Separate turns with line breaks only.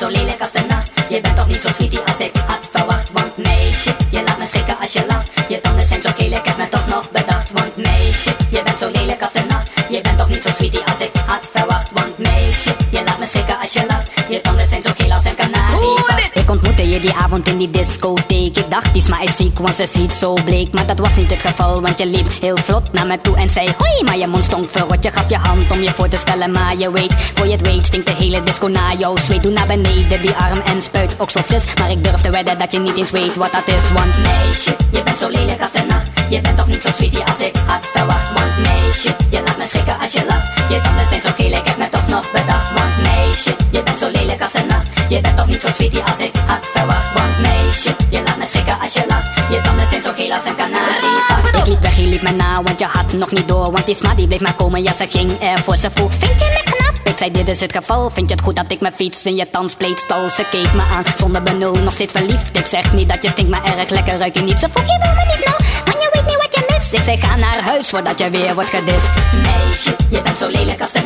zo lelijk als de nacht. Je bent toch niet zo sweetie als ik had verwacht. Want meisje, je laat me schrikken als je lacht. Je tanden zijn zo geel, ik heb me toch nog bedacht. Want meisje, je die avond in die discotheek. Ik dacht, die maar is ziek, want ze ziet zo bleek. Maar dat was niet het geval, want je liep heel vlot naar me toe en zei hoi. Maar je mond stonk verrot, je gaf je hand om je voor te stellen. Maar je weet, voor je het weet, stinkt de hele disco naar jouw zweet. Doe naar beneden die arm en spuit ook zo fris. Maar ik durf te wedden dat je niet eens weet wat dat is. Want meisje, je bent zo lelijk als de nacht. Je bent toch niet zo sweetie als ik had verwacht. Want meisje, je laat me schrikken als je lacht. Je tanden zijn zo geel, ik heb me toch nog bedacht. Want meisje, je bent zo lelijk als de nacht. Je bent toch niet zo sweetie als ik had je tanden zijn zo geel als een kanarie. Ik liep weg, je liep me na, want je had nog niet door. Want die sma die bleef maar komen, ja ze ging ervoor. Ze vroeg, vind je me knap? Ik zei, dit is het geval. Vind je het goed dat ik mijn fiets in je tandspleet stal? Ze keek me aan, zonder benul, nog steeds verliefd. Ik zeg niet dat je stinkt, maar erg lekker ruik je niet. Ze vroeg, je wil me niet nou, want je weet niet wat je mist. Ik zei, ga naar huis voordat je weer wordt gedist. Meisje, je bent zo lelijk als de